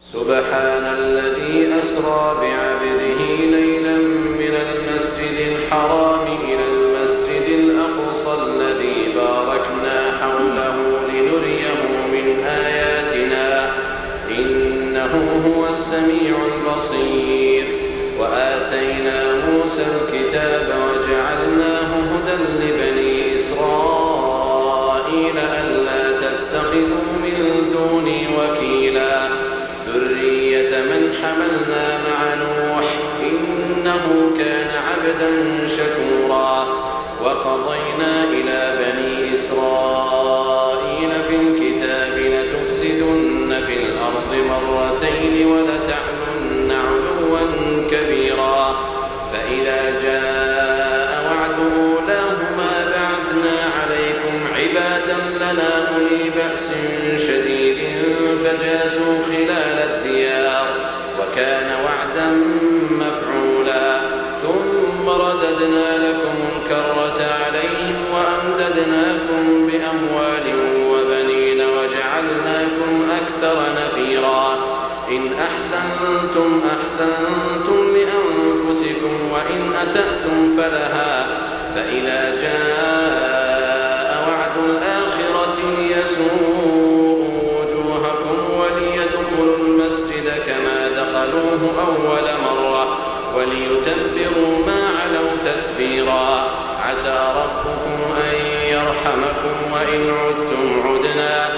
سبحان الذي أسرى بعبده ليلا من المسجد الحرام إلى المسجد الأقصى الذي باركنا حوله لنريه من آياتنا. إنه هو السميع البصير. وآتينا موسى الكتاب وجعلناه هدى لبني إسرائيل ألا تتخذوا من دوني وكيلا. ذرية من حملنا مع نوح إنه كان عبدا شكورا وقضينا أحسنتم أحسنتم لأنفسكم وإن أسأتم فلها فإذا جاء وعد الآخرة ليسوءوا وجوهكم وليدخلوا المسجد كما دخلوه أول مرة وليتبروا ما علوا تتبيرا عسى ربكم أن يرحمكم وإن عدتم عدنا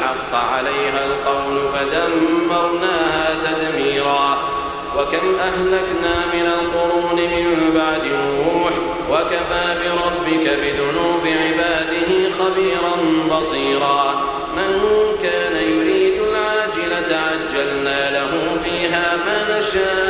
فحق عليها القول فدمرناها تدميرا. وكم أهلكنا من القرون من بعد نوح وكفى بربك بذنوب عباده خبيرا بصيرا. من كان يريد العاجلة عجلنا له فيها ما نشاء.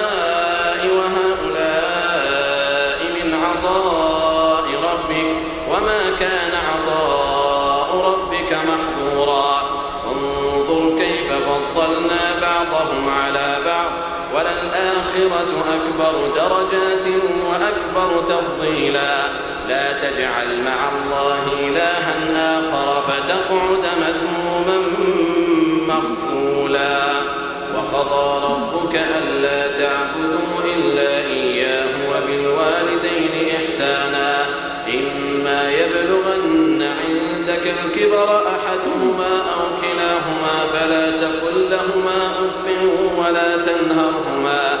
وللآخرة أكبر درجات وأكبر تفضيلا. لا تجعل مع الله إلها آخر فتقعد مذموما مخذولا. وقضى ربك ألا تعبدوا إلا إياه وبالوالدين إحسانا. إما يبلغن عندك الكبر أحدهما أو كلاهما فلا تقل لهما أف ولا تنهرهما.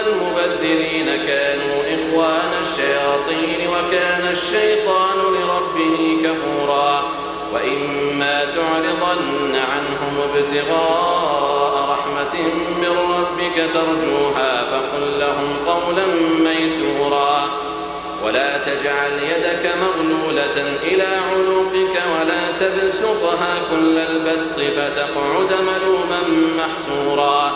المبذرين كانوا إخوان الشياطين وكان الشيطان لربه كفورا وإما تعرضن عنهم ابتغاء رحمة من ربك ترجوها فقل لهم قولا ميسورا ولا تجعل يدك مغلولة إلى عنقك ولا تبسطها كل البسط فتقعد ملوما محسورا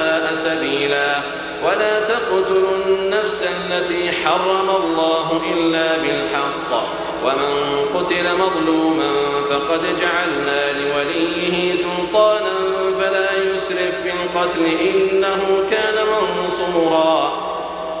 ولا تقتلوا النفس التي حرم الله إلا بالحق. ومن قتل مظلوما فقد جعلنا لوليه سلطانا فلا يسرف في القتل إنه كان منصورا.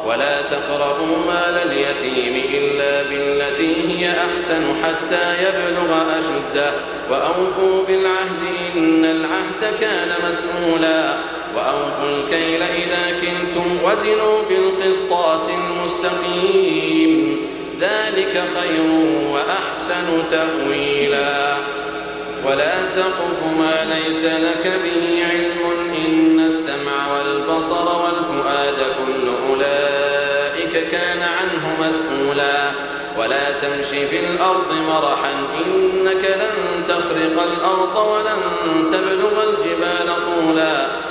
ولا تقربوا مال اليتيم إلا بالتي هي أحسن حتى يبلغ أشده. وأوفوا بالعهد إن العهد كان مسؤولا. وأوفوا الكيل إذا كنتم وزنوا بالقسطاس المستقيم. ذلك خير وأحسن تأويلا. ولا تقف ما ليس لك به علم. إن السمع والبصر والفؤاد كل أولئك كان عنه مسؤولا. ولا تمشي في الأرض مرحا. إنك لن تخرق الأرض ولن تبلغ الجبال طولا.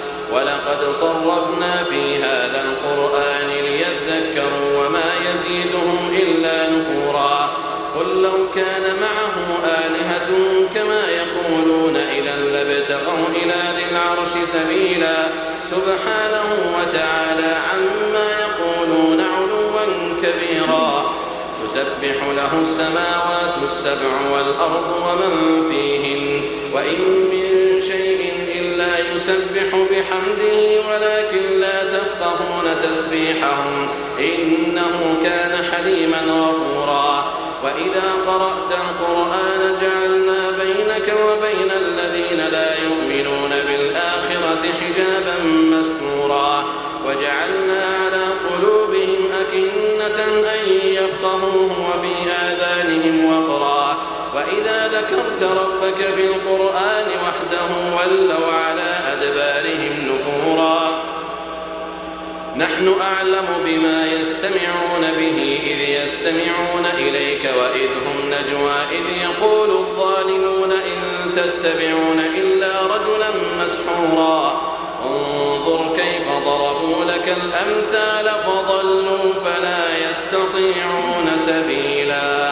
ولقد صرفنا في هذا القرآن ليذكروا وما يزيدهم إلا نفورا. قل لو كان معه آلهة كما يقولون إذا لابتغوا إلى ذي العرش سبيلا. سبحانه وتعالى عما يقولون علوا كبيرا. تسبح له السماوات السبع والأرض ومن فيهن. وإن من شيء يسبح بحمده ولكن لا تفقهون تسبيحهم. إنه كان حليما غفورا. وإذا قرأت القرآن جعلنا بينك وبين الذين لا يؤمنون بالآخرة حجابا مستورا. وجعلنا على قلوبهم أكنة أن يفقهوه وفي آذانهم وقرا وإذا ذكرت ربك في القرآن وحده ولوا على أدبارهم نفورا. نحن أعلم بما يستمعون به إذ يستمعون إليك وإذ هم نجوى إذ يقول الظالمون إن تتبعون إلا رجلا مسحورا. انظر كيف ضربوا لك الأمثال فضلوا فلا يستطيعون سبيلا.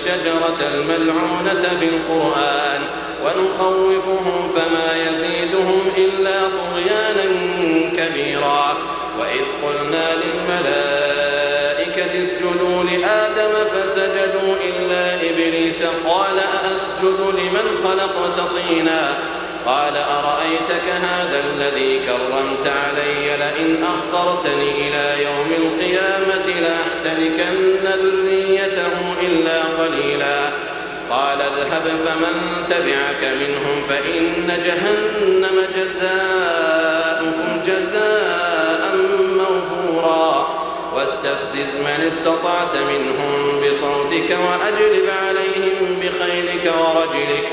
للناس والشجرة الملعونة في القرآن ونخوفهم فما يزيدهم إلا طغيانا كبيرا. وإذ قلنا للملائكة اسجدوا لآدم فسجدوا إلا إبليس قال أأسجد لمن خلقت طينا؟ قال أرأيتك هذا الذي كرمت علي لئن أخرتني إلى يوم القيامة لأحتركن ذريته إلا قليلا. قال اذهب فمن تبعك منهم فإن جهنم جزاؤكم جزاء موفورا. واستفزز من استطعت منهم بصوتك وأجلب عليهم بخيلك ورجلك.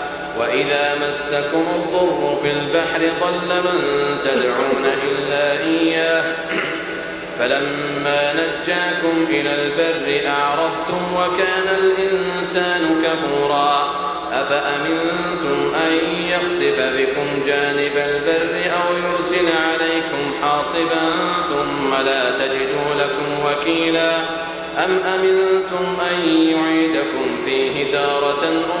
وإذا مسكم الضر في البحر ضل من تدعون إلا إياه. فلما نجاكم إلى البر أعرضتم وكان الإنسان كفورا. أفأمنتم أن يخسف بكم جانب البر أو يرسل عليكم حاصبا ثم لا تجدوا لكم وكيلا؟ أم أمنتم أن يعيدكم فيه تارة أخرى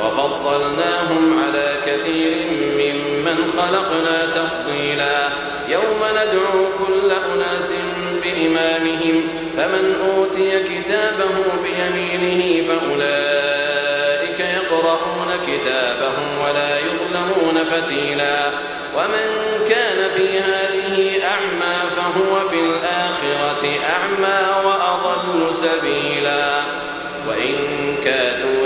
وفضلناهم على كثير ممن خلقنا تفضيلا. يوم ندعو كل أناس بإمامهم فمن أوتي كتابه بيمينه فأولئك يقرؤون كتابهم ولا يظلمون فتيلا. ومن كان في هذه أعمى فهو في الآخرة أعمى وأضل سبيلا. وإن كادوا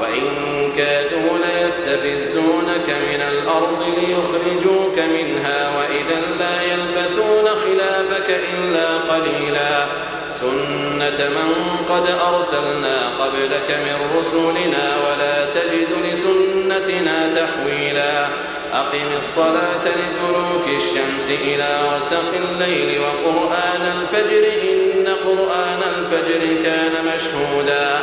وإن كادوا ليستفزونك من الأرض ليخرجوك منها وإذا لا يلبثون خلافك إلا قليلا. سنة من قد أرسلنا قبلك من رسلنا ولا تجد لسنتنا تحويلا. أقم الصلاة لدلوك الشمس إلى وسق الليل وقرآن الفجر إن قرآن الفجر كان مشهودا.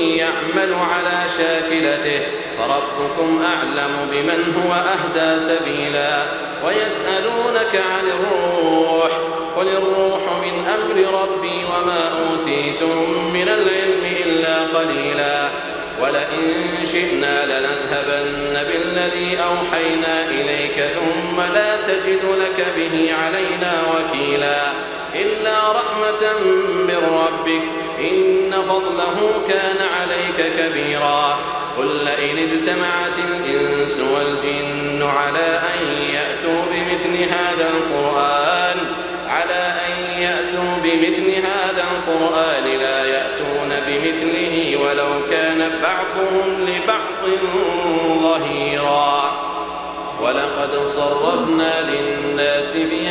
يعمل على شاكلته فربكم أعلم بمن هو أهدى سبيلا. ويسألونك عن الروح قل الروح من أمر ربي وما أوتيتم من العلم إلا قليلا. ولئن شئنا لنذهبن بالذي أوحينا إليك ثم لا تجد لك به علينا وكيلا. إلا رحمة من ربك إن فضله كان عليك كبيرا. قل لئن اجتمعت الإنس والجن على أن يأتوا بمثل هذا القرآن على أن يأتوا بمثل هذا القرآن لا يأتون بمثله ولو كان بعضهم لبعض ظهيرا. ولقد صرفنا للناس في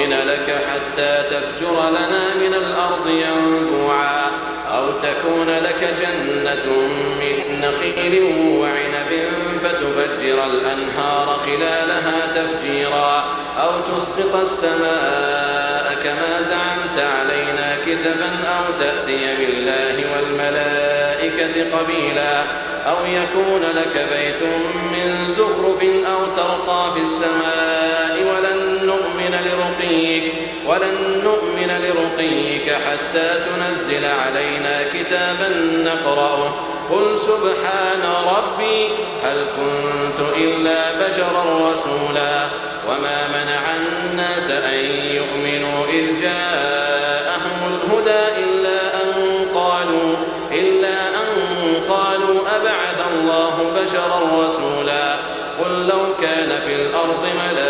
نؤمن لك حتى تفجر لنا من الأرض ينبوعا أو تكون لك جنة من نخيل وعنب فتفجر الأنهار خلالها تفجيرا أو تسقط السماء كما زعمت علينا كسفا أو تأتي بالله والملائكة قبيلا أو يكون لك بيت من زخرف أو ترقى في السماء نؤمن لرقيك ولن نؤمن لرقيك حتى تنزل علينا كتابا نقرأه. قل سبحان ربي هل كنت إلا بشرا رسولا؟ وما منع الناس أن يؤمنوا إذ جاءهم الهدى إلا أن قالوا إلا أن قالوا أبعث الله بشرا رسولا؟ قل لو كان في الأرض ملائكة